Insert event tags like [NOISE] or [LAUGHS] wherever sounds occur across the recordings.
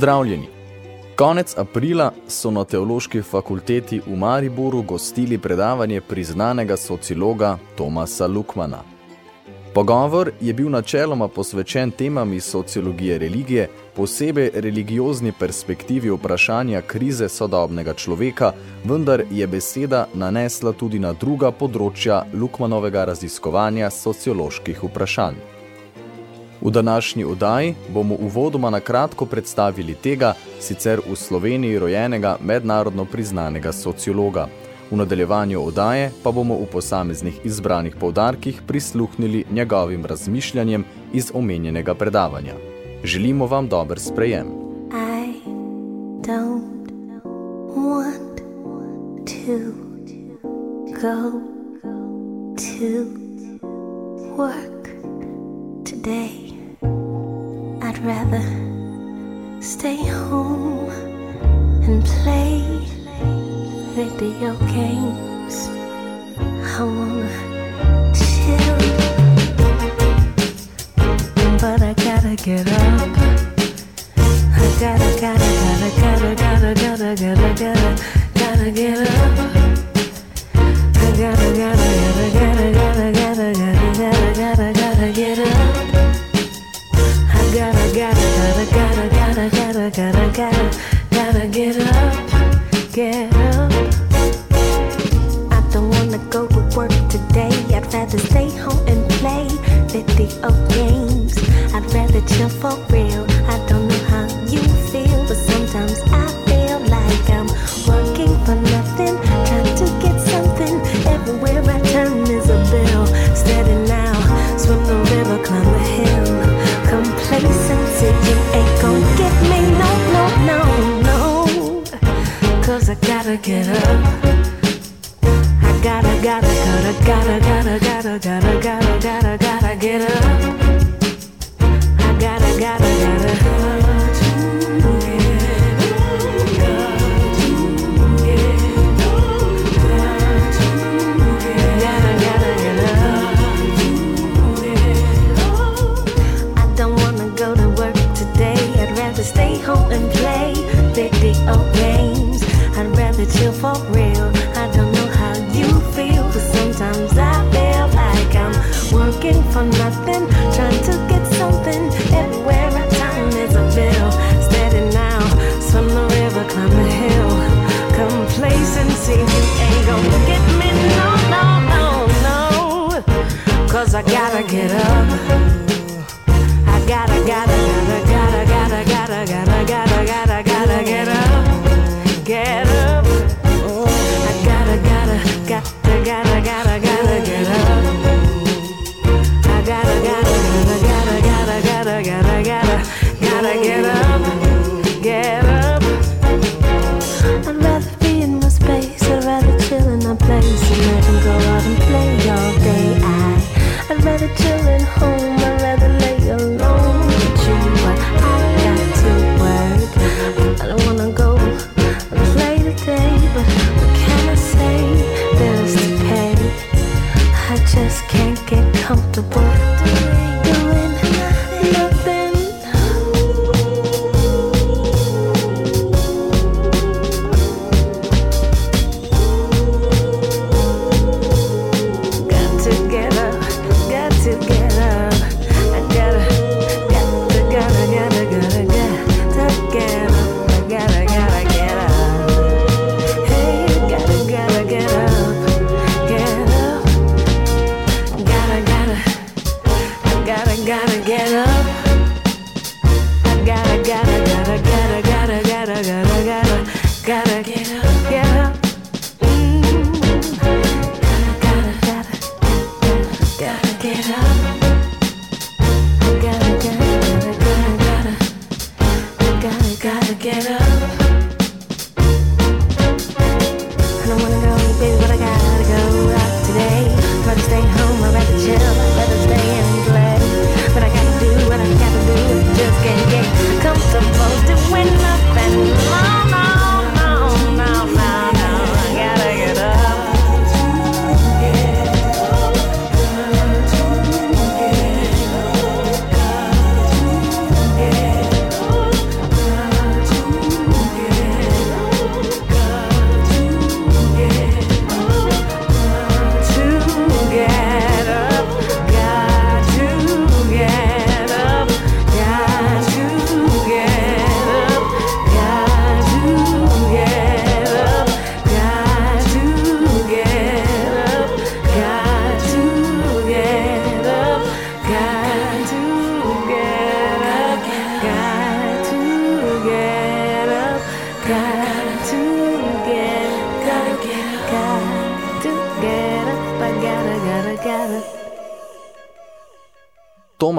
Pozdravljeni! Konec aprila so na Teološki fakulteti v Mariboru gostili predavanje priznanega sociologa Tomasa Lukmana. Pogovor je bil načeloma posvečen temami sociologije religije, posebej religiozni perspektivi vprašanja krize sodobnega človeka, vendar je beseda nanesla tudi na druga področja Lukmanovega raziskovanja socioloških vprašanj. V današnji udaji bomo uvodoma na kratko predstavili tega, sicer v Sloveniji rojenega mednarodno priznanega sociologa. V nadaljevanju udaje pa bomo v posameznih izbranih poudarkih prisluhnili njegovim razmišljanjem iz omenjenega predavanja. Želimo vam dober sprejem. I don't want to go to work today. I'd rather stay home and play video games. I wanna chill, but I gotta get up. I gotta, gotta, gotta, gotta, gotta, gotta, gotta, gotta.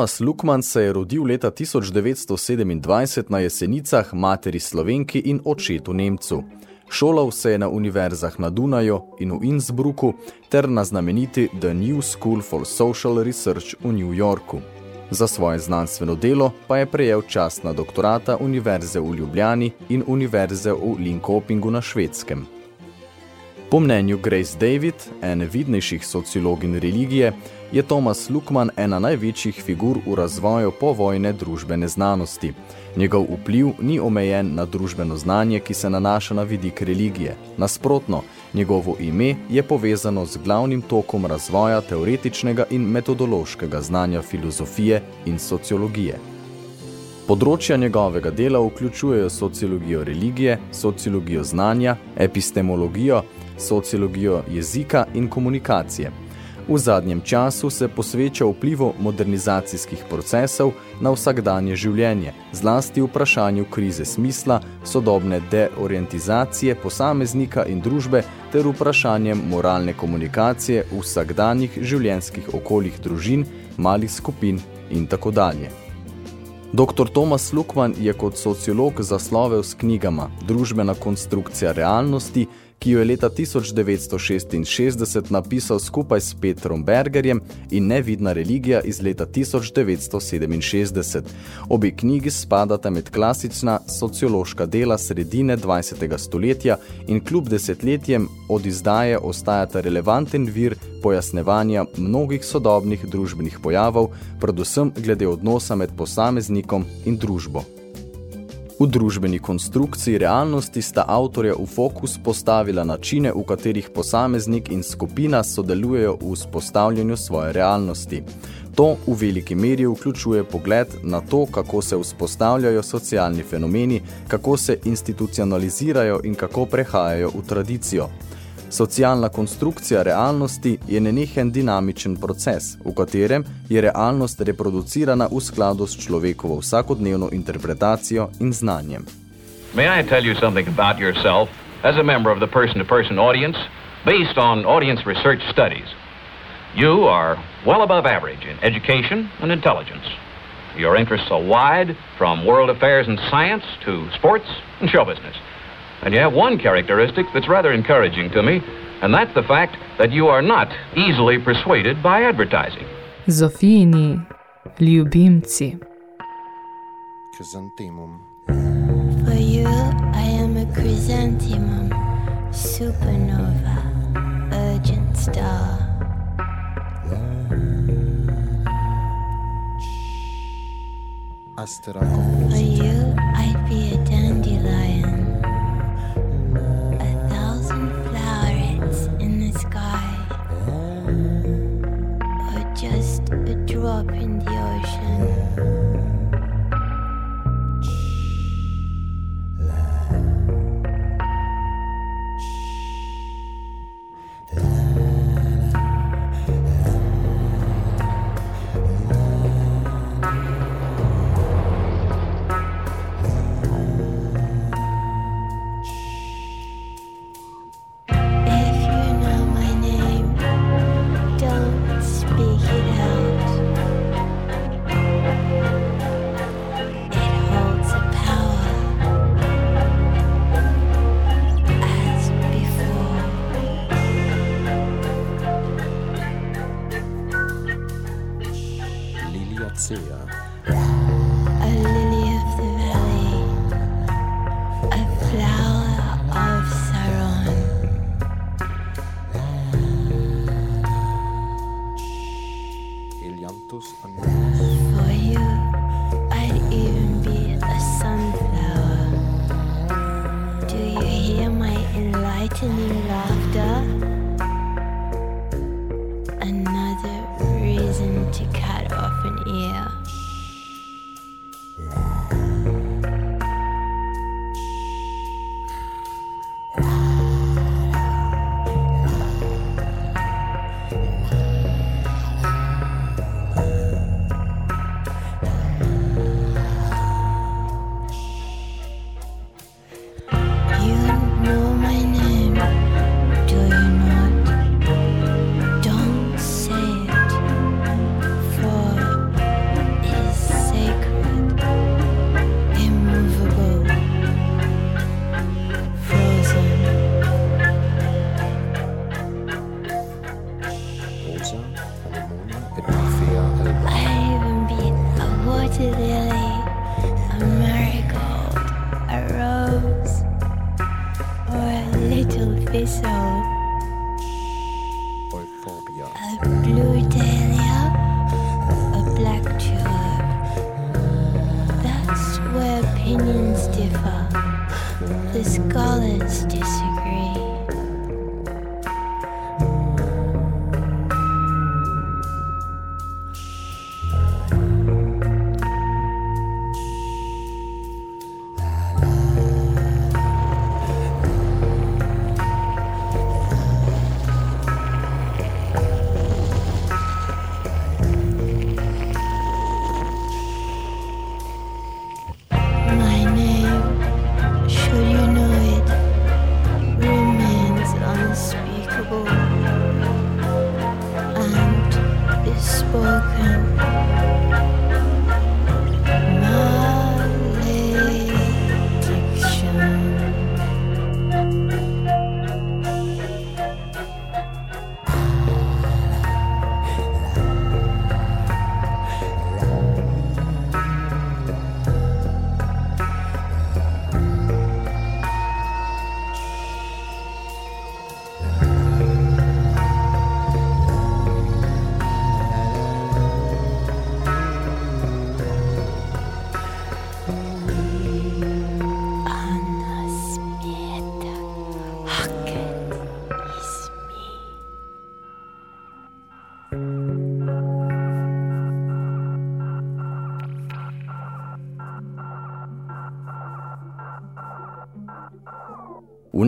Tomas Lukman se je rodil leta 1927 na Jesenicah materi Slovenki in očetu Nemcu. Šolal se je na univerzah na Dunaju in v Innsbrucku ter na znameniti The New School for Social Research v New Yorku. Za svoje znanstveno delo pa je prejel čast na doktorata Univerze v Ljubljani in Univerze v Linkopingu na Švedskem. Po mnenju Grace David, ene vidnejših sociologin religije, je Thomas Lukman ena največjih figur v razvoju povojne družbene znanosti. Njegov vpliv ni omejen na družbeno znanje, ki se nanaša na vidik religije. Nasprotno, njegovo ime je povezano z glavnim tokom razvoja teoretičnega in metodološkega znanja filozofije in sociologije. Področja njegovega dela vključujejo sociologijo religije, sociologijo znanja, epistemologijo, sociologijo jezika in komunikacije – V zadnjem času se posveča vplivu modernizacijskih procesov na vsakdanje življenje, zlasti vprašanju krize smisla, sodobne deorientizacije posameznika in družbe ter vprašanjem moralne komunikacije v vsakdanjih življenjskih okoljih družin, malih skupin in tako dalje. Dr. Tomas Lukman je kot sociolog zaslovel s knjigama Družbena konstrukcija realnosti, ki jo je leta 1966 napisal skupaj s Petrom Bergerjem in Nevidna religija iz leta 1967. Obi knjigi spadata med klasična sociološka dela sredine 20. stoletja in kljub desetletjem od izdaje ostajata relevanten vir pojasnevanja mnogih sodobnih družbenih pojavov, predvsem glede odnosa med posameznikom in družbo. V družbeni konstrukciji realnosti sta avtorja v fokus postavila načine, v katerih posameznik in skupina sodelujejo v vzpostavljanju svoje realnosti. To v veliki meri vključuje pogled na to, kako se vzpostavljajo socialni fenomeni, kako se institucionalizirajo in kako prehajajo v tradicijo. Socialna konstrukcija realnosti je nenehen dinamičen proces, v katerem je realnost reproducirana v skladu s človekovo vsakodnevno interpretacijo in znanjem. May I tell you something about yourself as a member of the person-to-person -person audience based on audience research studies? You are well above average in education and intelligence. Your interests are wide, from world affairs and science to sports and show business. And you have one characteristic that's rather encouraging to me, and that's the fact that you are not easily persuaded by advertising. Zofini, ljubimci. Chrysanthemum. For you, I am a chrysanthemum, supernova, urgent star. For you,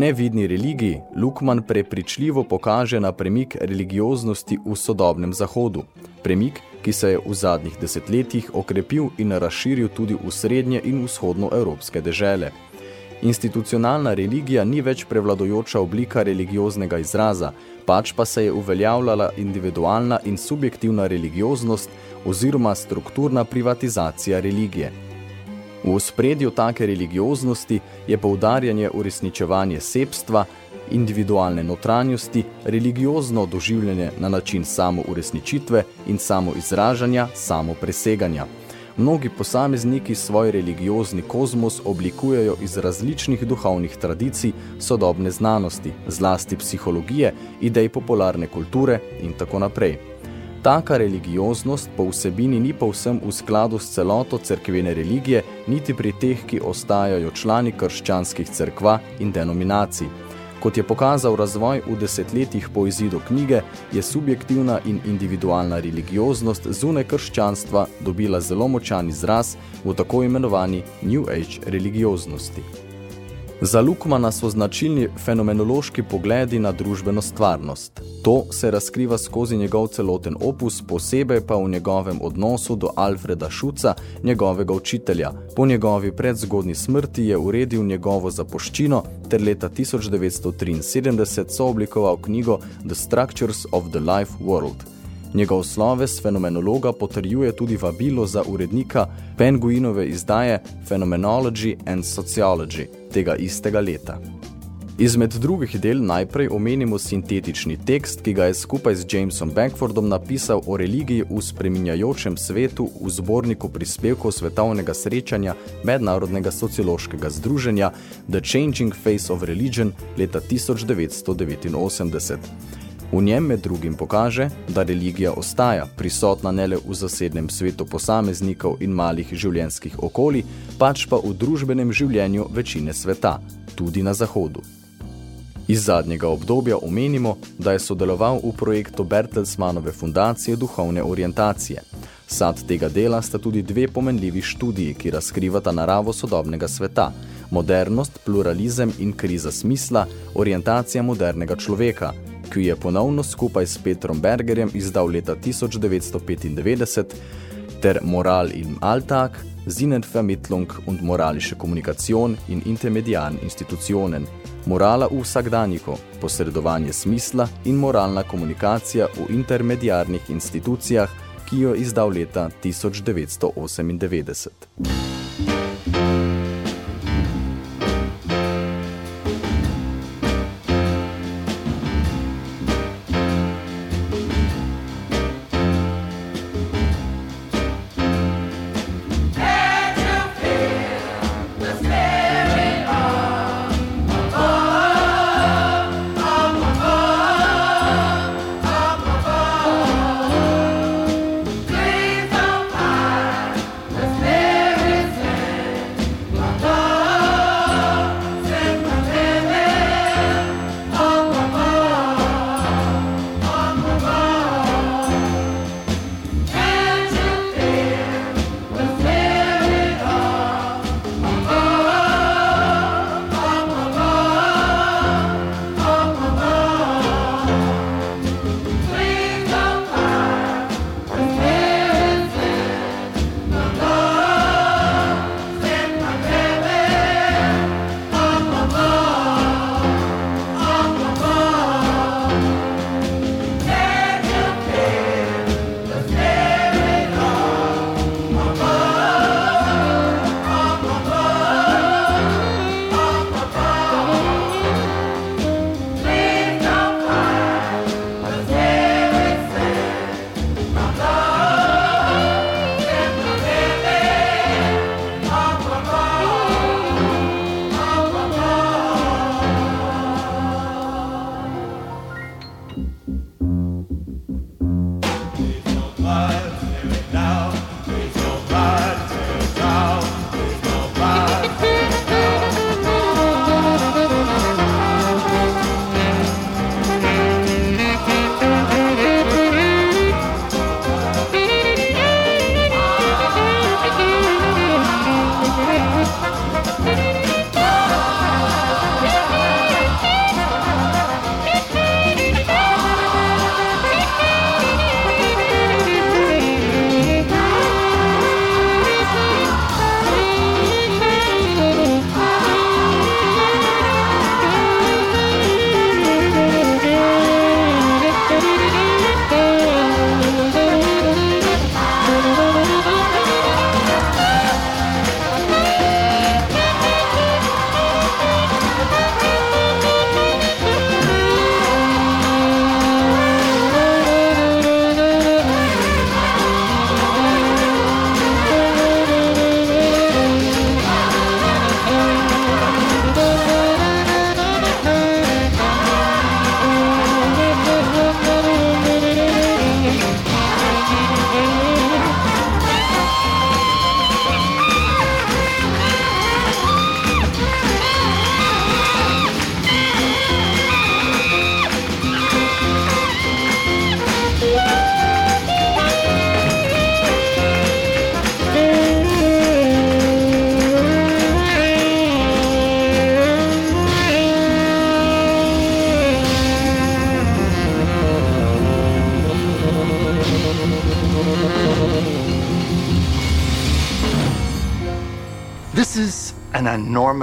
nevidni religiji Lukman prepričljivo pokaže na premik religioznosti v sodobnem zahodu. Premik, ki se je v zadnjih desetletjih okrepil in razširil tudi v srednje in vzhodno evropske dežele. Institucionalna religija ni več prevladojoča oblika religioznega izraza, pač pa se je uveljavljala individualna in subjektivna religioznost oziroma strukturna privatizacija religije. V spredju take religioznosti je poudarjanje uresničevanje sebstva, individualne notranjosti, religiozno doživljanje na način samo uresničitve in samo izražanja, samo preseganja. Mnogi posamezniki svoj religiozni kozmos oblikujejo iz različnih duhovnih tradicij sodobne znanosti, zlasti psihologije, idej popularne kulture in tako naprej. Taka religioznost po vsebini ni povsem v skladu s celoto cerkvene religije, niti pri teh, ki ostajajo člani krščanskih cerkva in denominacij. Kot je pokazal razvoj v desetletjih po izidu knjige, je subjektivna in individualna religioznost zune krščanstva dobila zelo močan izraz v tako imenovani New Age religioznosti. Za Lukmana so značilni fenomenološki pogledi na družbeno stvarnost. To se razkriva skozi njegov celoten opus, posebej pa v njegovem odnosu do Alfreda Šuca, njegovega učitelja. Po njegovi predzgodni smrti je uredil njegovo zapoščino ter leta 1973 sooblikoval knjigo The Structures of the Life World. Njegov sloves fenomenologa potrjuje tudi vabilo za urednika Penguinove izdaje Phenomenology and Sociology tega istega leta. Izmed drugih del najprej omenimo sintetični tekst, ki ga je skupaj z Jamesom Beckfordom napisal o religiji v spreminjajočem svetu v zborniku prispevkov svetovnega srečanja Mednarodnega sociološkega združenja The Changing Face of Religion leta 1989. V njem med drugim pokaže, da religija ostaja prisotna ne le v zasednem svetu posameznikov in malih življenjskih okoli, pač pa v družbenem življenju večine sveta, tudi na Zahodu. Iz zadnjega obdobja omenimo, da je sodeloval v projektu Bertelsmanove fundacije duhovne orientacije. Sad tega dela sta tudi dve pomenljivi študiji, ki razkrivata naravo sodobnega sveta, modernost, pluralizem in kriza smisla, orientacija modernega človeka, ki je ponovno skupaj s Petrom Bergerjem izdal leta 1995, ter Moral in Alltag, Sinnenvermittlung und moralische Kommunikation in intermediaren Institutionen, morala v vsakdanjiku, posredovanje smisla in moralna komunikacija v intermediarnih institucijah, ki jo izdal leta 1998.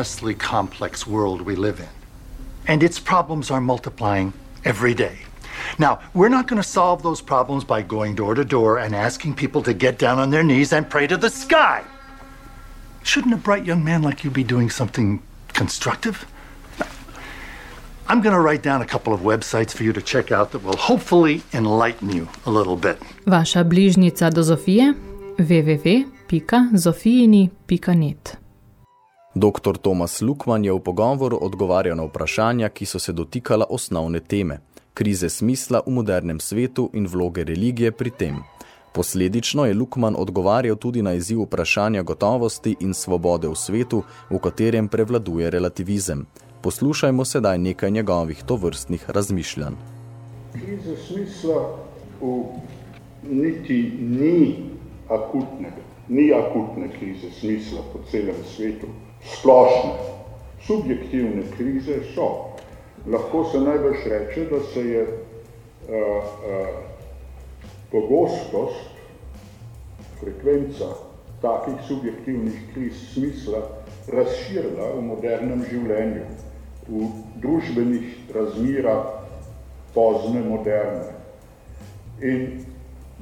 Enormously complex world we live in, and its problems are multiplying every day. Now, we're not going to solve those problems by going door to door and asking people to get down on their knees and pray to the sky. Shouldn't a bright young man like you be doing something constructive? I'm going to write down a couple of websites for you to check out that will hopefully enlighten you a little bit. Vaša bližnica do Zofije www.zofijini.net Dr. Tomas Lukman je v pogovoru odgovarjal na vprašanja, ki so se dotikala osnovne teme, krize smisla v modernem svetu in vloge religije pri tem. Posledično je Lukman odgovarjal tudi na izziv vprašanja gotovosti in svobode v svetu, v katerem prevladuje relativizem. Poslušajmo sedaj nekaj njegovih tovrstnih razmišljanj. Kriza smisla v niti ni akutnega, ni akutne krize smisla po celem svetu. Splošne, subjektivne krize so. Lahko se najbrž reče, da se je uh, uh, pogostost, frekvenca takih subjektivnih kriz smisla razširila v modernem življenju, v družbenih razmirah pozne moderne. In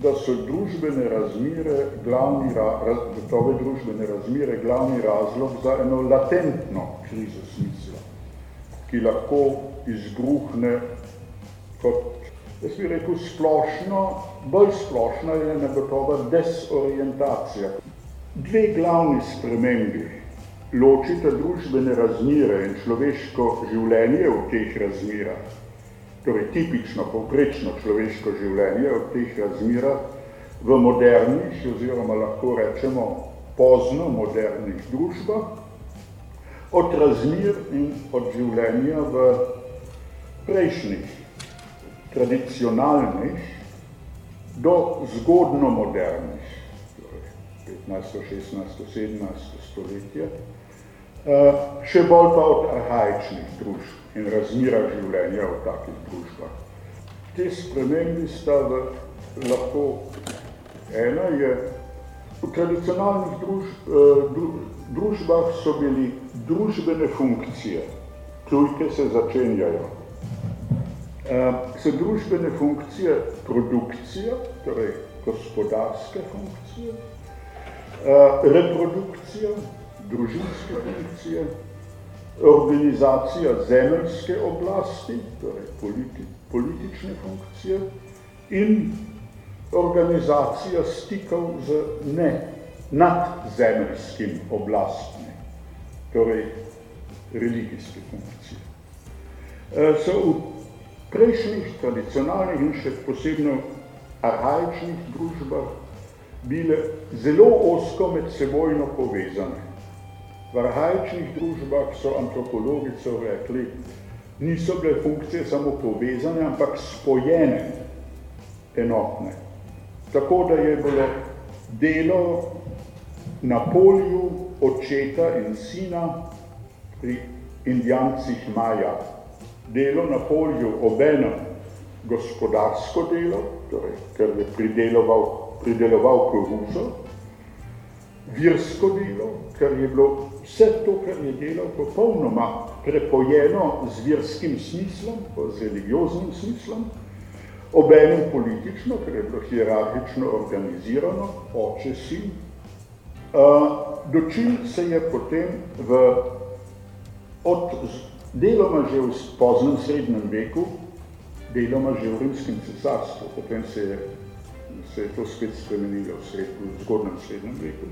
da so družbene razmire glavni, raz, gotove družbene razmire glavni razlog za eno latentno krizo smisla, ki lahko izbruhne kot Jaz bi rekel splošno, bolj splošna je negotova desorientacija. Dve glavni spremembi ločita družbene razmire in človeško življenje v teh razmirah, torej tipično, povprečno človeško življenje v teh razmirah, v modernih oziroma lahko rečemo pozno modernih družbah, od razmir in od življenja v prejšnjih tradicionalnih do zgodno modernih, torej 15., 16., 17. stoletje, eh, še bolj pa od arhaičnih družb in razmira življenja v takih družbah. Te spremembi sta v, lahko, ena je, v tradicionalnih družb, eh, družbah so bili družbene funkcije, tujke se začenjajo, Ehm, so družbene funkcije produkcija, torej gospodarske funkcije, ehm, reprodukcija, družinske funkcije, organizacija zemeljske oblasti, torej politi, politične funkcije in organizacija stikov z ne nadzemeljskim oblastmi, torej religijske funkcije. Ehm, so v prejšnjih tradicionalnih in še posebno arhaičnih družbah bile zelo osko med sebojno povezane. V arhaičnih družbah so antropologico rekli, niso bile funkcije samo povezane, ampak spojene, enotne. Tako da je bilo delo na polju očeta in sina pri indijancih Maja, delo na polju obenem gospodarsko delo, torej, ker je prideloval, prideloval koruzo, virsko delo, ker je bilo vse to, kar je delal, popolnoma prepojeno z virskim smislom, z religioznim smislom, obenem politično, ker je bilo hierarhično organizirano, oče sin, dočin se je potem v, od deloma že v poznem srednjem veku, deloma že v rimskem cesarstvu, potem se je, se je to spet spremenilo v, sred, v zgodnem srednjem veku,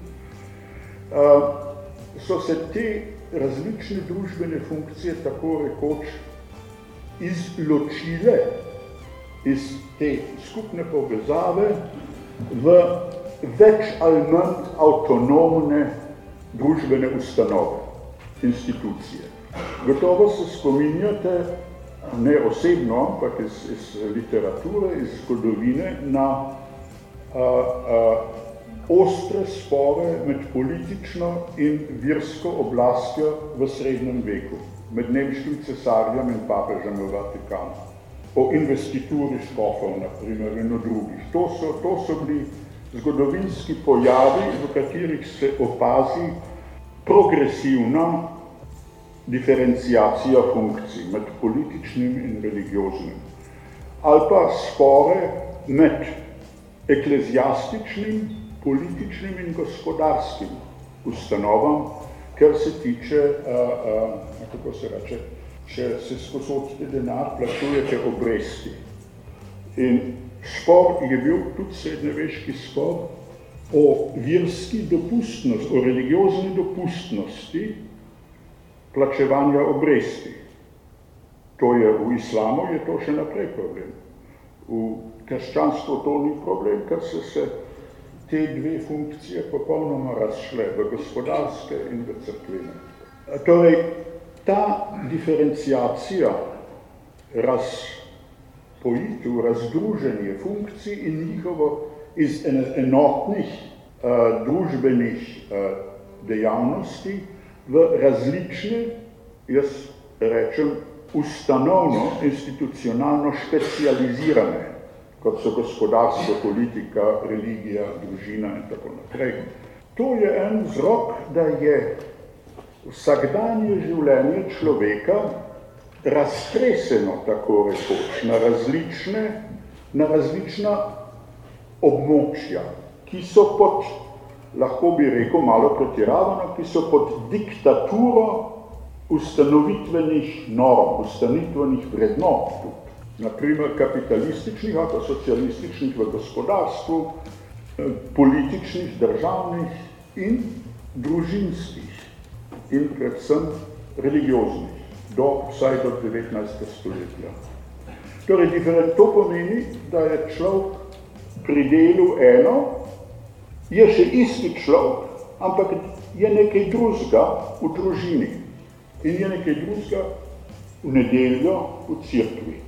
so se te različne družbene funkcije tako rekoč izločile iz te skupne povezave v več ali manj avtonomne družbene ustanove, institucije. Gotovo se spominjate, ne osebno, ampak iz, iz literature, iz zgodovine, na a, a, ostre spore med politično in virsko oblastjo v srednjem veku, med nemškim cesarjem in papežem v Vatikanu. O investituri škofov, na primer, in o drugih. To so, to so bili zgodovinski pojavi, v katerih se opazi progresivna diferencijacija funkcij med političnim in religioznim, ali pa spore med eklezijastičnim, političnim in gospodarskim ustanovam, ker se tiče, a, a, kako se reče, če se sposodite denar, plačujete obresti. In spor je bil tudi srednjeveški spor o virski dopustnosti, o religiozni dopustnosti plačevanja obresti. To je v islamu, je to še naprej problem. V krščanstvu to ni problem, ker so se te dve funkcije popolnoma razšle v gospodarske in v crkvene. Torej, ta diferencijacija razpojitev, razdruženje funkcij in njihovo iz enotnih uh, družbenih uh, dejavnosti v različne, jaz rečem, ustanovno, institucionalno specializirane, kot so gospodarstvo, politika, religija, družina in tako naprej. To je en vzrok, da je vsakdanje življenje človeka raztreseno tako rekoč na različne, na različna območja, ki so pod, lahko bi rekel malo pretiravano, ki so pod diktaturo ustanovitvenih norm, ustanovitvenih vrednot, naprimer kapitalističnih ali socialističnih v gospodarstvu, eh, političnih, državnih in družinskih in predvsem religioznih, do, vsaj do 19. stoletja. Torej, to pomeni, da je človek pri delu eno, je še isti človek, ampak je nekaj drugega v družini in je nekaj drugega v nedeljo v cerkvi.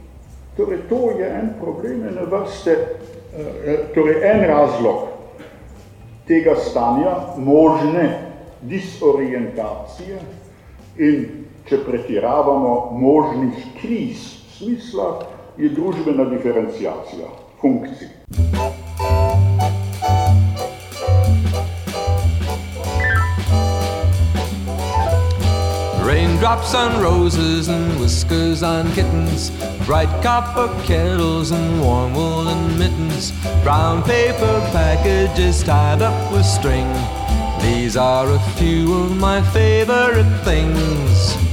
Torej, to je en problem, ene vrste, eh, torej en razlog tega stanja možne disorientacije in, če pretiravamo, možnih kriz smisla, je družbena diferencijacija funkcij. Raindrops on roses and whiskers on kittens, bright copper kettles and warm woolen mittens, brown paper packages tied up with string. These are a few of my favorite things.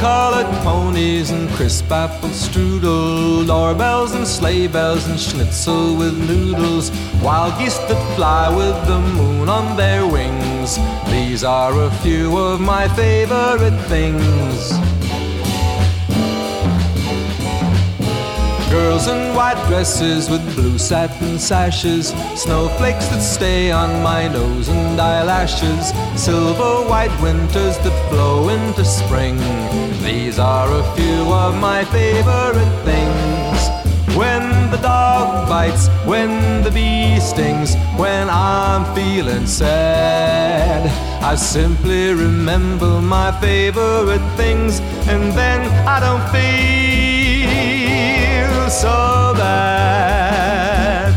Colored ponies and crisp apple strudel, doorbells and sleigh bells and schnitzel with noodles, wild geese that fly with the moon on their wings. These are a few of my favorite things. Girls in white dresses with blue satin sashes, snowflakes that stay on my nose and eyelashes, silver white winters that flow into spring. These are a few of my favorite things. When the dog bites, when the bee stings, when I'm feeling sad, I simply remember my favorite things, and then I don't feel so bad.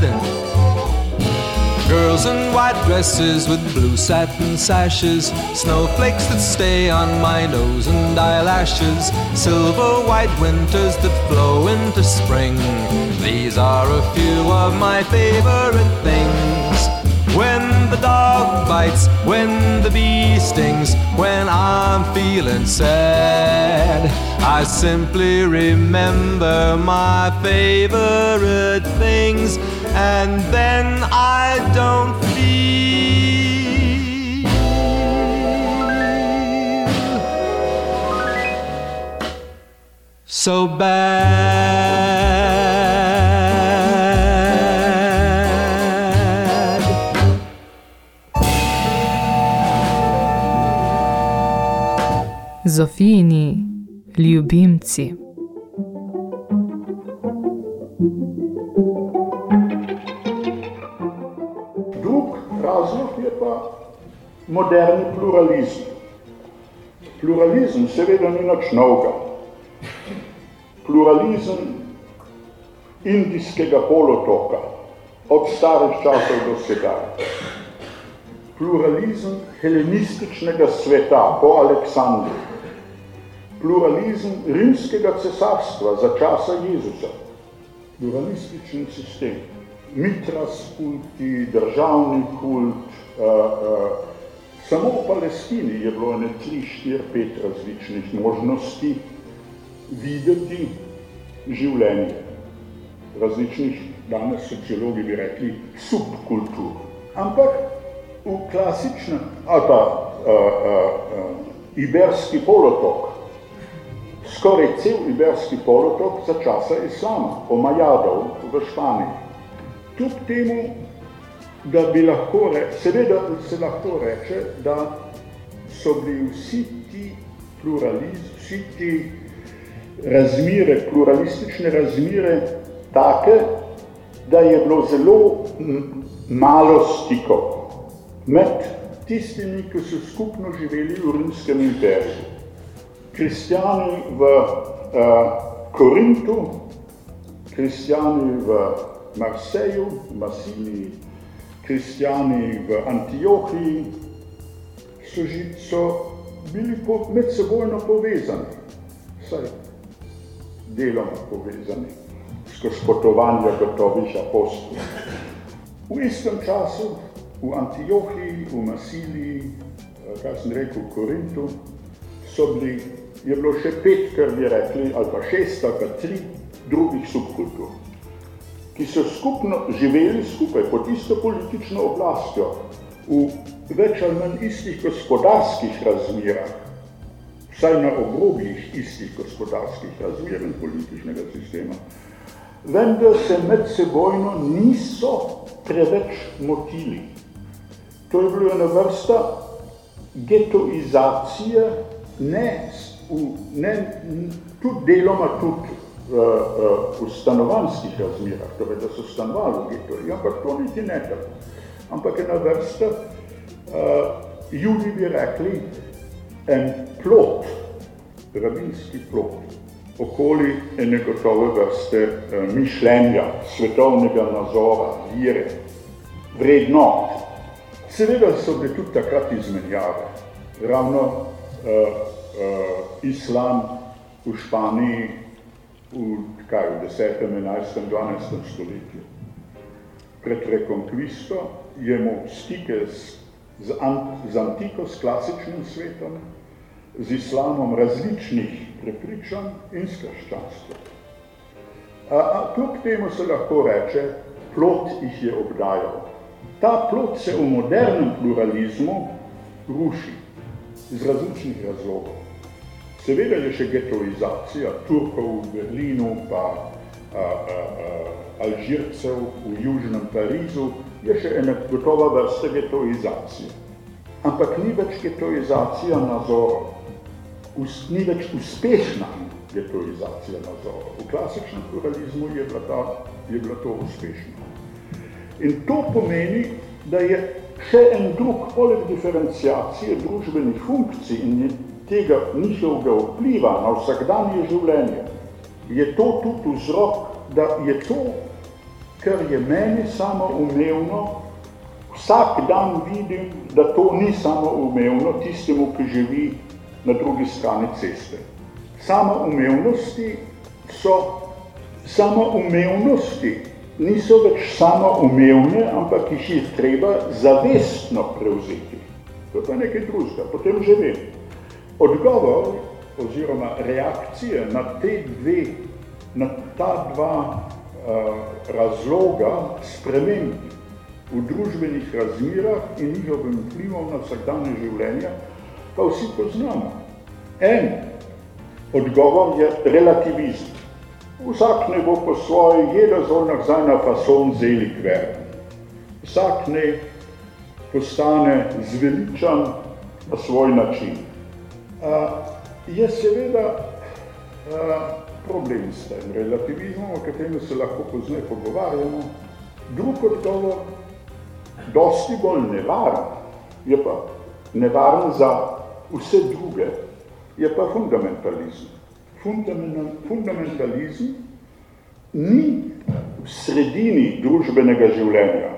Girls in white dresses with blue satin sashes, snowflakes that stay on my nose and eyelashes, silver white winters that flow into spring. These are a few of my favorite things. When the dog bites, when the bee stings, when I'm feeling sad, I simply remember my favorite things, and then I don't feel so bad. Zofijini ljubimci. Drug razlog je pa moderni pluralizem. Pluralizem seveda ni nič novega. Pluralizem indijskega polotoka od starih časov do sedaj. Pluralizem helenističnega sveta po Aleksandru. Pluralizem rimskega cesarstva za časa Jezusa. Pluralistični sistem mitras kulti, državni kult, uh, uh, Samo v Palestini je bilo ne 3, 4, 5 različnih možnosti videti življenje. Različnih, danes sociologi bi rekli, subkultur. Ampak v klasičnem, ali pa uh, uh, uh, Iberski polotok, skoraj cel Iberski polotok za časa islama, omajadov v Španiji. Kljub temu da bi lahko, re, seveda se lahko reče, da so bili vsi ti pluralizmi, vsi ti razmire, pluralistične razmire take, da je bilo zelo malo stikov med tistimi, ki so skupno živeli v Rimskem imperiju. Kristjani v uh, Korintu, kristjani v Marseju, Masiliji, kristjani v Antiohiji so, so bili po, med sebojno povezani, saj deloma povezani, skozi potovanja gotovih apostolov. V istem času v Antiohiji, v Masiliji, eh, kaj sem rekel, v Korintu, so bili, je bilo še pet, kar bi rekli, ali pa šest, ali pa tri drugih subkultur ki so skupno živeli skupaj pod isto politično oblastjo v več ali manj istih gospodarskih razmerah, vsaj na obrobjih istih gospodarskih razmer in političnega sistema, vendar se med sebojno niso preveč motili. To je bilo ena vrsta getoizacije, ne, ne tudi deloma tudi v, v stanovanskih razmerah, torej da so stanovali v getovih, ampak to niti ne tako. Ampak ena vrsta, uh, judi bi rekli, en plot, rabinski plot, okoli ene gotove vrste uh, mišljenja, svetovnega nazora, vire, vrednot. Seveda so bili tudi takrat izmenjave. Ravno uh, uh, islam v Španiji v, kaj, v 10., 11., 12. stoletju. Pred rekonkvisto je mu stike z, z, ant, z antiko, s klasičnim svetom, z islamom različnih prepričanj in s krščanstvom. A, a kljub temu se lahko reče, plot jih je obdajal. Ta plot se v modernem pluralizmu ruši iz različnih razlogov. Seveda je še getoizacija Turkov v Berlinu, pa a, a, a, Alžircev v južnem Parizu, je še ena gotova vrsta getoizacije. Ampak ni več getoizacija nazorov, ni več uspešna getoizacija nazorov. V klasičnem pluralizmu je bila, ta, je bila to uspešna. In to pomeni, da je še en drug, poleg diferencijacije družbenih funkcij in tega njihovega vpliva na vsakdanje življenje, je to tudi vzrok, da je to, kar je meni samo umevno, vsak dan vidim, da to ni samo umevno tistemu, ki živi na drugi strani ceste. Samo umevnosti so samo umevnosti, niso več samo umevne, ampak jih je treba zavestno prevzeti. To je nekaj drugega, potem že vem. Odgovor oziroma reakcije na te dve, na ta dva uh, razloga sprememb v družbenih razmirah in njihovim vplivom na vsakdanje življenje, pa vsi poznamo. En odgovor je relativizm. Vsak ne bo po svoji, soll nach seiner Fasson selig werden. Vsak ne postane zveličan na svoj način je seveda problem s tem relativizmom, o katerem se lahko pozneje pogovarjamo. Drug odgovor, dosti bolj nevaren, je pa nevaren za vse druge, je pa fundamentalizem. Fundamentalizem ni v sredini družbenega življenja.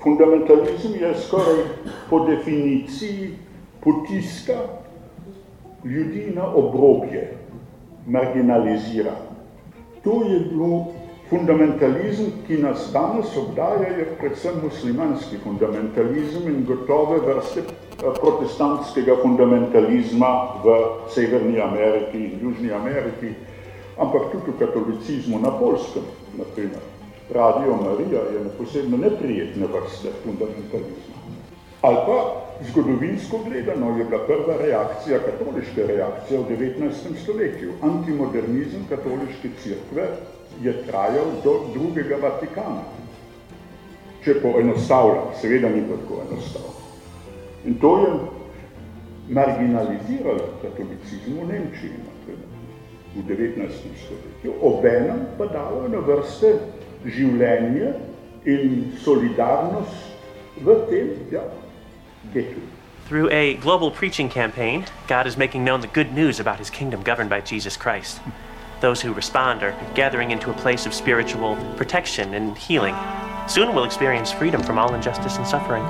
Fundamentalizem je skoraj po definiciji potiska ljudi na obrobje, marginalizira. To je bil Fundamentalizem, ki nas danes obdaja, je predvsem muslimanski fundamentalizem in gotove vrste eh, protestantskega fundamentalizma v Severni Ameriki in Južni Ameriki, ampak tudi v katolicizmu na Polskem, naprimer. Radio Marija je na posebno neprijetne vrste fundamentalizma. Ali pa zgodovinsko gledano je bila prva reakcija, katoliška reakcija v 19. stoletju. Antimodernizem katoliške cirkve je trajal do drugega Vatikana. Če poenostavljam, seveda ni tako enostavno. In to je marginaliziralo katolicizm v Nemčiji, v 19. stoletju, obenem pa dalo na vrste življenje in solidarnost v tem ja, Through a global preaching campaign, God is making known the good news about his kingdom governed by Jesus Christ. Those who respond are gathering into a place of spiritual protection and healing. Soon we'll experience freedom from all injustice and suffering.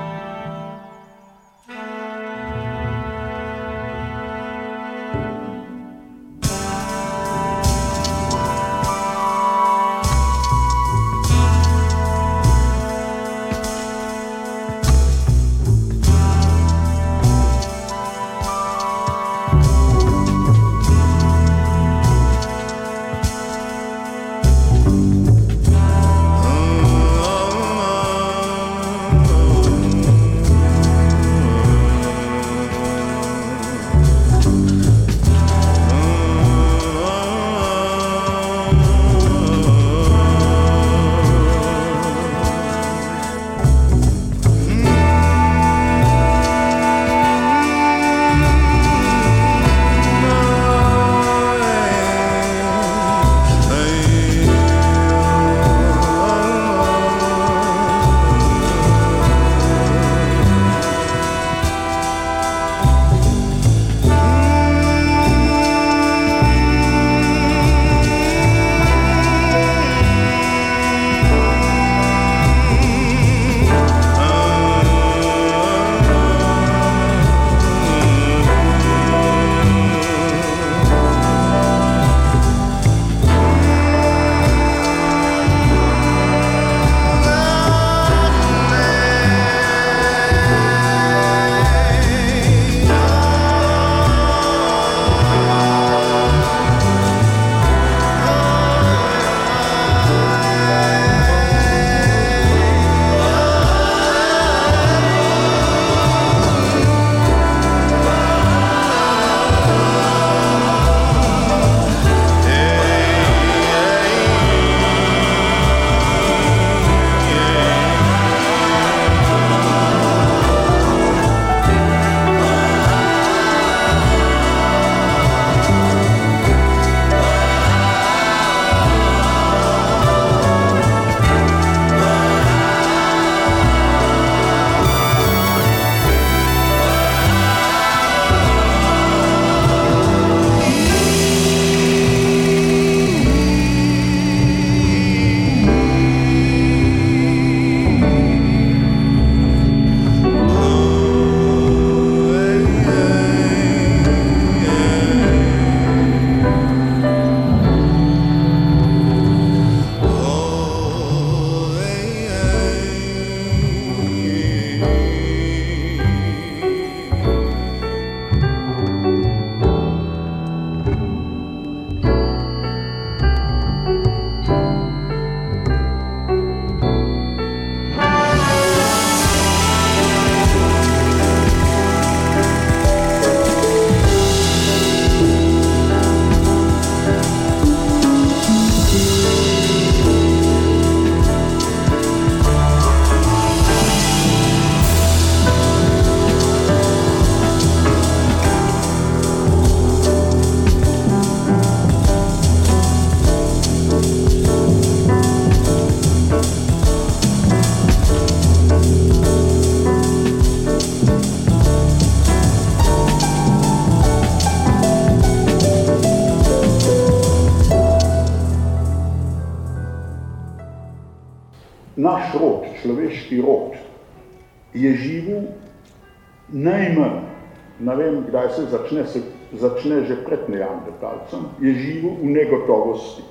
Se začne, se začne že pred neandertalcem, je živo v negotovosti.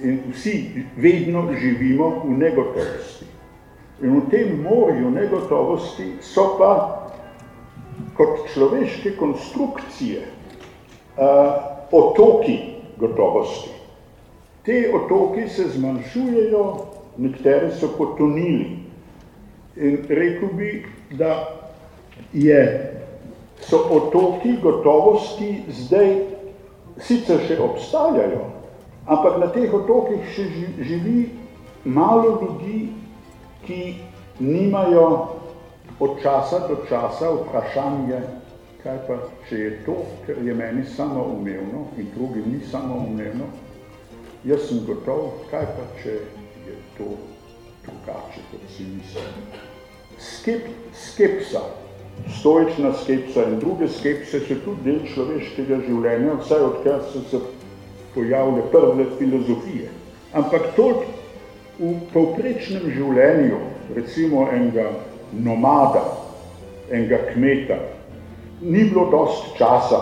In vsi vedno živimo v negotovosti. In v tem morju negotovosti so pa kot človeške konstrukcije uh, otoki gotovosti. Te otoki se zmanjšujejo, nekateri so potonili. In rekel bi, da je, so otoki gotovosti zdaj sicer še obstajajo, ampak na teh otokih še živi malo ljudi, ki nimajo od časa do časa vprašanje, kaj pa, če je to, ker je meni samo umevno in drugim ni samo umevno, jaz sem gotov, kaj pa, če je to drugače, kot si mislim. Skep, skepsa, stoična skepsa in druge skepse so tudi del človeškega življenja, vsaj odkar so se pojavile prve filozofije. Ampak to v povprečnem življenju, recimo enega nomada, enega kmeta, ni bilo dost časa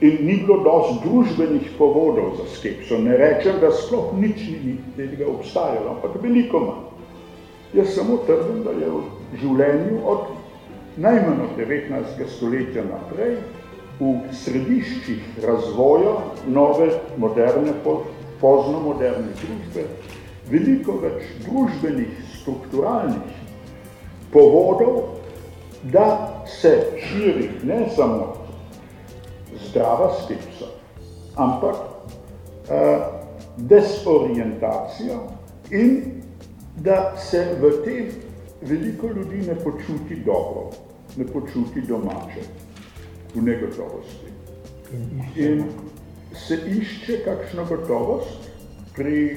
in ni bilo dost družbenih povodov za skepso. Ne rečem, da sploh nič ni tega obstajalo, ampak veliko manj. Jaz samo trdim, da je v življenju od najmanj od 19. stoletja naprej v središčih razvoja nove, moderne, pozno moderne družbe veliko več družbenih, strukturalnih povodov, da se širi ne samo zdrava skepsa, ampak uh, desorientacija in da se v tem veliko ljudi ne počuti dobro, ne počuti domače, v negotovosti. In se išče kakšno gotovost pri,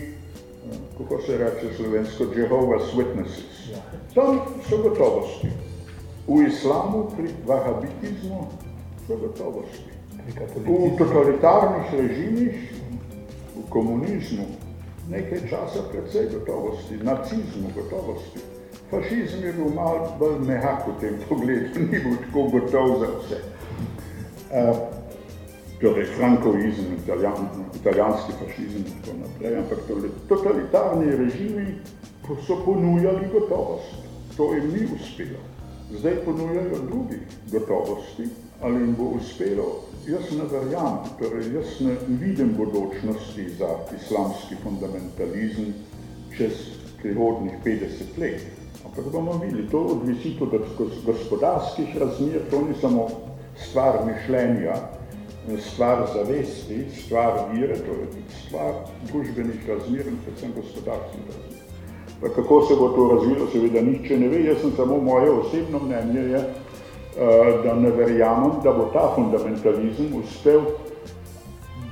kako se reče slovensko, Jehovah's Witnesses. Tam so gotovosti. V islamu, pri vahabitizmu so gotovosti. V totalitarnih režimih, v komunizmu, nekaj časa predvsej gotovosti, nacizmu gotovosti. Fašizm je bil malo bolj mehak v tem pogledu, [LAUGHS] ni bil tako gotov za vse. Uh, torej, frankoizem, italijan, italijanski fašizem in tako naprej, ampak torej, totalitarni režimi so ponujali gotovost. To jim ni uspelo zdaj ponujajo drugi gotovosti, ali jim bo uspelo. Jaz ne verjamem, torej jaz ne vidim bodočnosti za islamski fundamentalizem čez prihodnih 50 let. Ampak bomo videli, to odvisi tudi od gospodarskih razmer, to ni samo stvar mišljenja, stvar zavesti, stvar vire, to je tudi stvar družbenih razmer in predvsem gospodarskih razmer. Kako se bo to razvilo, seveda nihče ne ve, jaz sem samo moje osebno mnenje je, eh, da ne verjamem, da bo ta fundamentalizem uspel,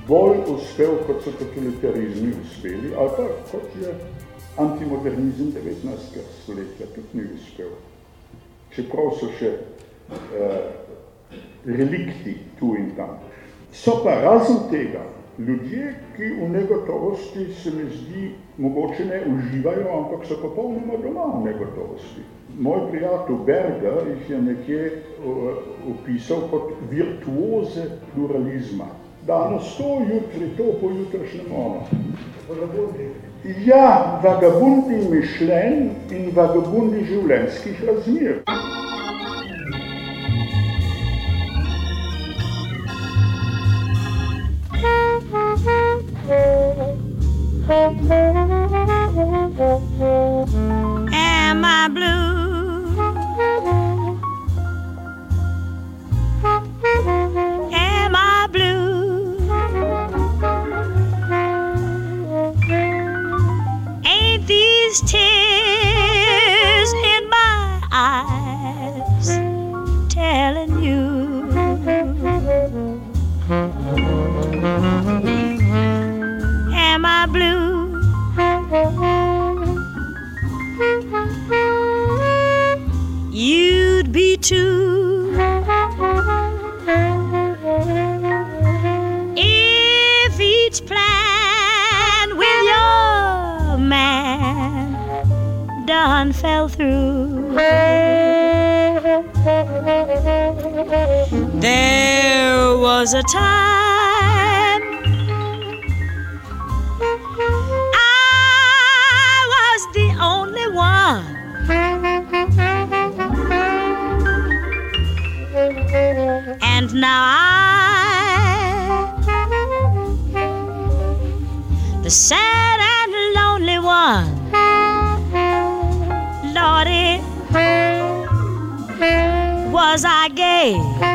bolj uspel, kot so totalitarizmi uspeli, ali pa kot je antimodernizem 19. stoletja tudi ni uspel. Čeprav so še eh, relikti tu in tam. So pa razen tega, ljudje, ki v negotovosti se mi zdi mogoče ne uživajo, ampak so popolnoma doma v negotovosti. Moj prijatelj Berger jih je nekje opisal kot virtuoze pluralizma. Danes to, jutri to, po jutrišnjem ono. Ja, vagabundi mišljenj in vagabundi življenjskih razmer. Am I blue? These tears in my eyes telling you? Am I blue? You'd be too fell through. There was a time I was the only one. And now I the sad. I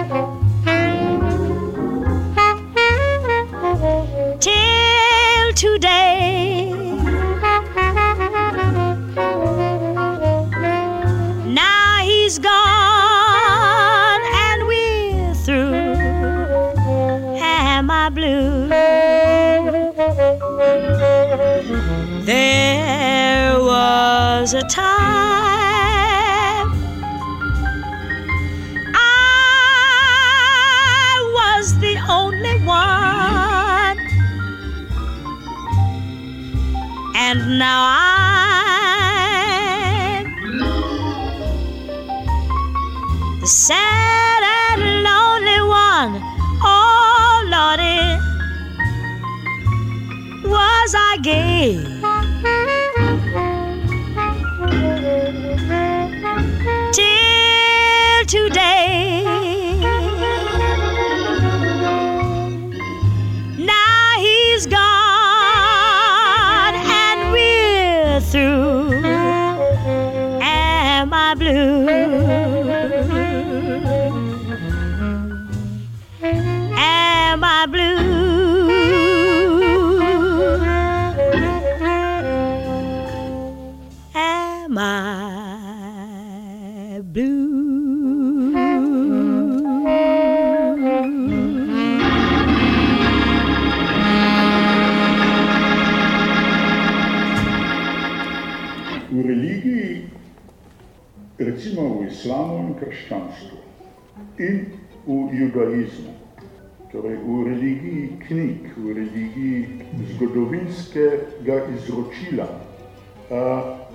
torej v religiji knjig, v religiji zgodovinskega izročila,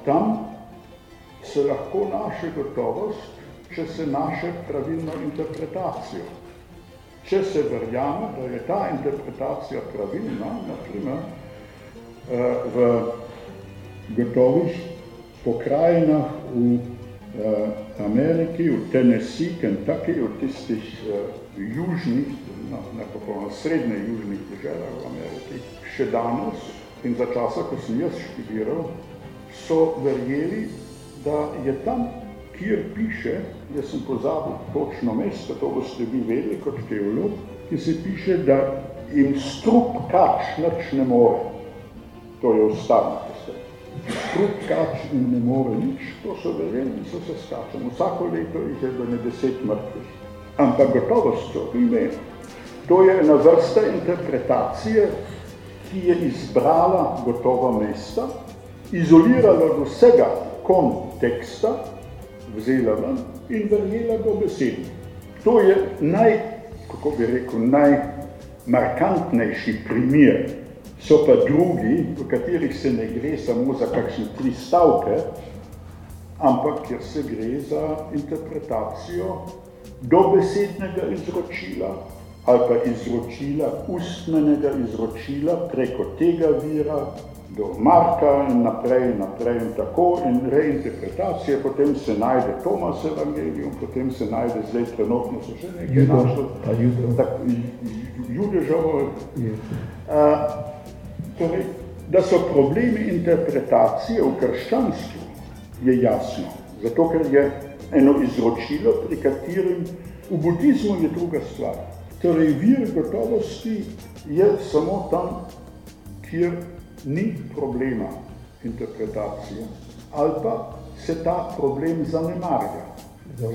tam se lahko naše gotovost, če se naše pravilno interpretacijo. Če se verjame, da je ta interpretacija pravilna, naprimer v gotovih pokrajinah v Ameriki, v Tennessee, Kentucky, v tistih južnih, no, ne popolnoma srednje južnih državah v Ameriki, še danes in za časa, ko sem jaz študiral, so verjeli, da je tam, kjer piše, jaz sem pozabil točno mesto, to boste vi vedeli kot teolog, ki se piše, da jim strup kač nič ne more. To je ustavno posebno. Strup kač jim ne more nič, to so verjeli in so se skačali. Vsako leto jih je bilo ne deset mrtvih. Ampak gotovost so imeli. To je ena vrsta interpretacije, ki je izbrala gotova mesta, izolirala od vsega konteksta, vzela ven in verjela do besedi. To je naj, kako bi rekel, najmarkantnejši primer. So pa drugi, v katerih se ne gre samo za kakšne tri stavke, ampak kjer se gre za interpretacijo dobesednega izročila ali pa izročila, ustmenega izročila preko tega vira do Marka in naprej in naprej in tako in reinterpretacije, potem se najde Tomas Evangelium, potem se najde zdaj trenutno so še nekaj Judo, našlo, pa Judo. tak, Judežovo, torej, da so problemi interpretacije v krščanstvu, je jasno, zato ker je eno izročilo, pri katerem v budizmu je druga stvar. Torej, vir gotovosti je samo tam, kjer ni problema interpretacije, ali pa se ta problem zanemarja.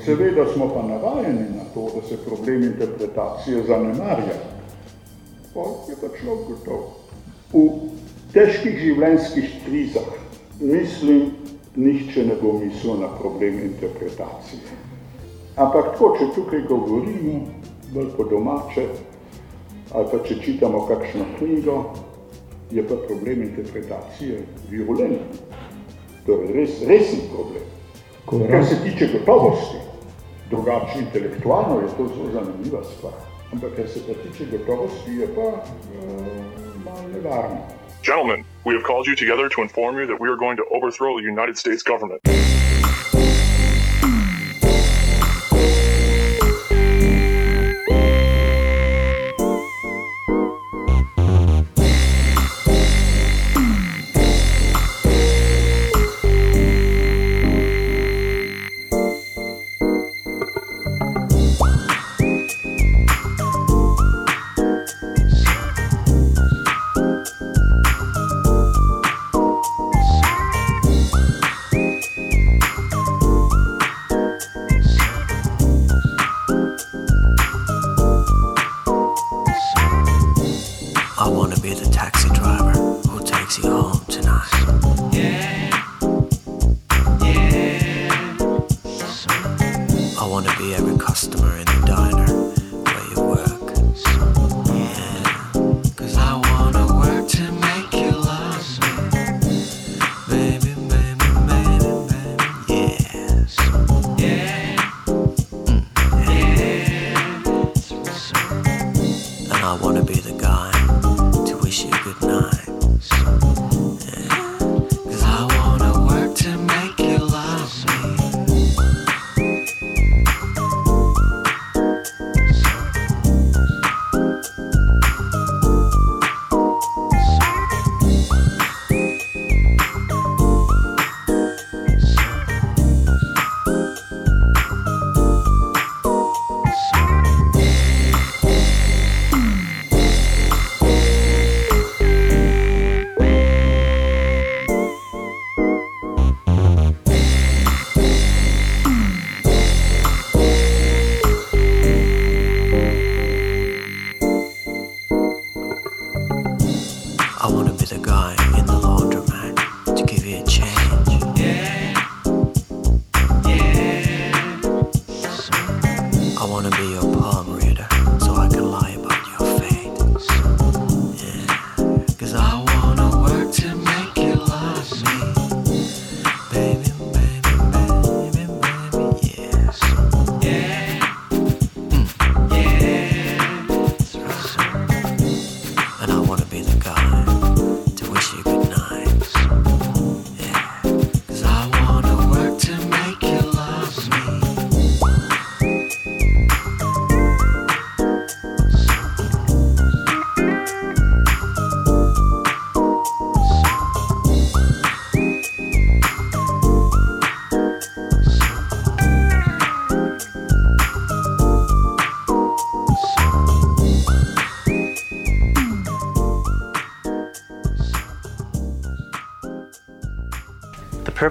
Seveda smo pa navajeni na to, da se problem interpretacije zanemarja. Pa je pa človek gotov. V težkih življenjskih krizah, mislim, nihče ne bo mislil na problem interpretacije. Ampak tako, če tukaj govorimo, bolj po domače, ali pa če čitamo kakšno knjigo, je pa problem interpretacije virulenten. Torej, res, resen problem. Kar se tiče gotovosti, drugače intelektualno je to zelo zanimiva stvar. Ampak kar se pa tiče gotovosti, je pa uh, malo nevarno. Gentlemen, we have called you together to inform you that we are going to overthrow the United States government.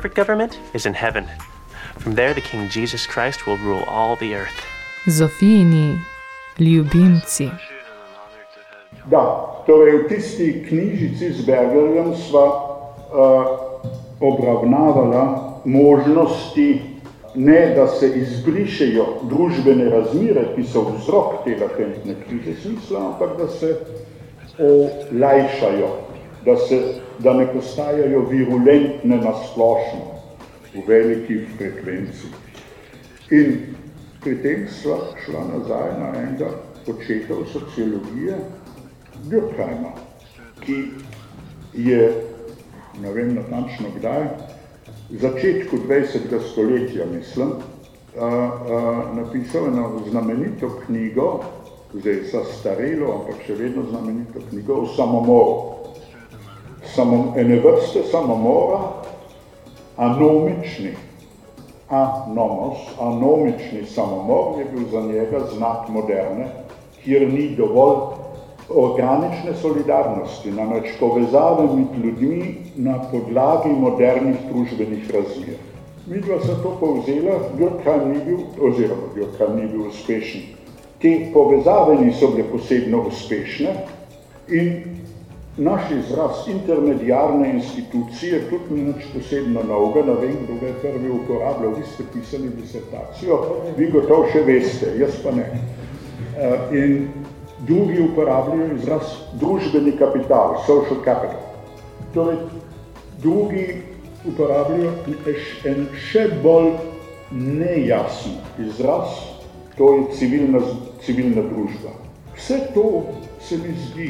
Perfect government is in heaven. From there, the King Jesus Christ will rule all the earth. Zofijini, ljubimci. Da, torej v tisti knjižici z Bergerjem sva uh, obravnavala možnosti, ne da se izbrišejo družbene razmire, ki so vzrok te latentne krize smisla, ampak da se olajšajo, da, se, da ne postajajo virulentne na splošno v veliki frekvenci. In pri tem sva šla nazaj na enega očetov sociologije, Durkheima, ki je, ne vem natančno kdaj, v začetku 20. stoletja, mislim, a, a, napisal eno znamenito knjigo, zdaj zastarelo, ampak še vedno znamenito knjigo o samomoru. Samo, ene vrste samomora, anomični, anomos, anomični samomor je bil za njega znak moderne, kjer ni dovolj organične solidarnosti, namreč povezave med ljudmi na podlagi modernih družbenih razmer. Midva se to povzela, Durkheim ni bil, oziroma Durkheim ni bil uspešen. Te povezave niso bile posebno uspešne in naš izraz intermediarne institucije tudi ni nič posebno novega, ne vem, kdo ga je prvi uporabljal, vi ste pisali disertacijo, vi gotovo še veste, jaz pa ne. In drugi uporabljajo izraz družbeni kapital, social capital. Torej, drugi uporabljajo en še bolj nejasen izraz, to je civilna, civilna družba. Vse to se mi zdi,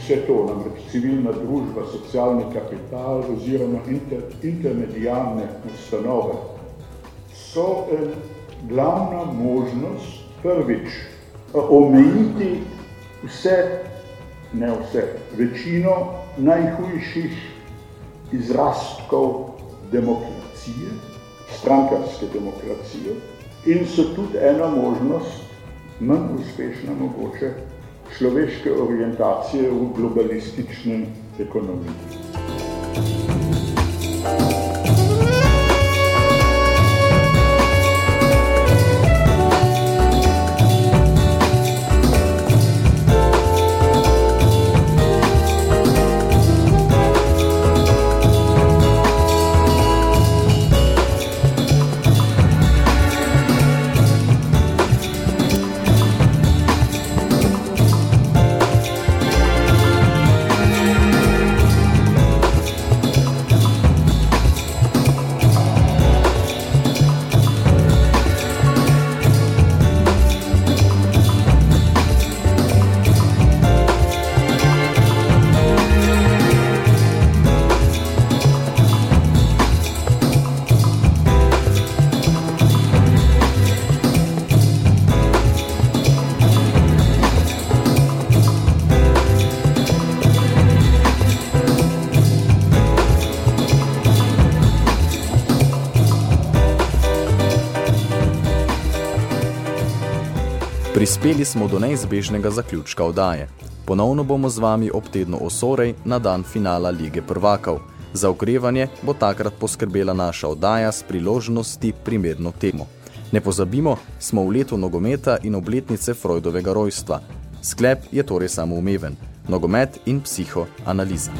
vse to, namreč civilna družba, socialni kapital oziroma inter, intermedijarne ustanove, so en glavna možnost prvič omejiti vse, ne vse, večino najhujših izrastkov demokracije, strankarske demokracije in so tudi ena možnost, manj uspešna mogoče, človeške orientacije v globalistični ekonomiji. Prispeli smo do neizbežnega zaključka oddaje. Ponovno bomo z vami ob tednu osorej na dan finala Lige prvakov. Za okrevanje bo takrat poskrbela naša oddaja s priložnosti primerno temo. Ne pozabimo, smo v letu nogometa in obletnice Freudovega rojstva. Sklep je torej samoumeven. nogomet in psihoanaliza.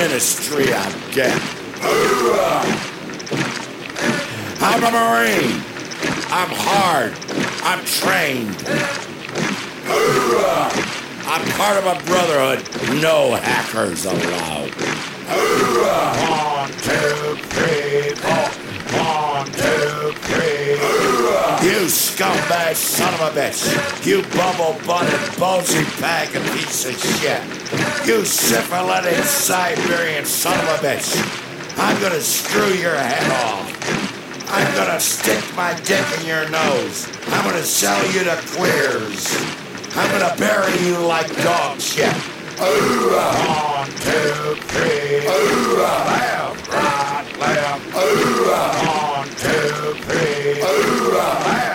Ministry of death. I'm a Marine. I'm hard. I'm trained. I'm part of a brotherhood. No hackers allowed. One, two, three, four. Scumbag son of a bitch. You bubble-butted, ballsy bag of piece of shit. You syphilitic Siberian son of a bitch. I'm gonna screw your head off. I'm gonna stick my dick in your nose. I'm gonna sell you to queers. I'm gonna bury you like dog shit. One, two, three. Left, right, left. One, two, three.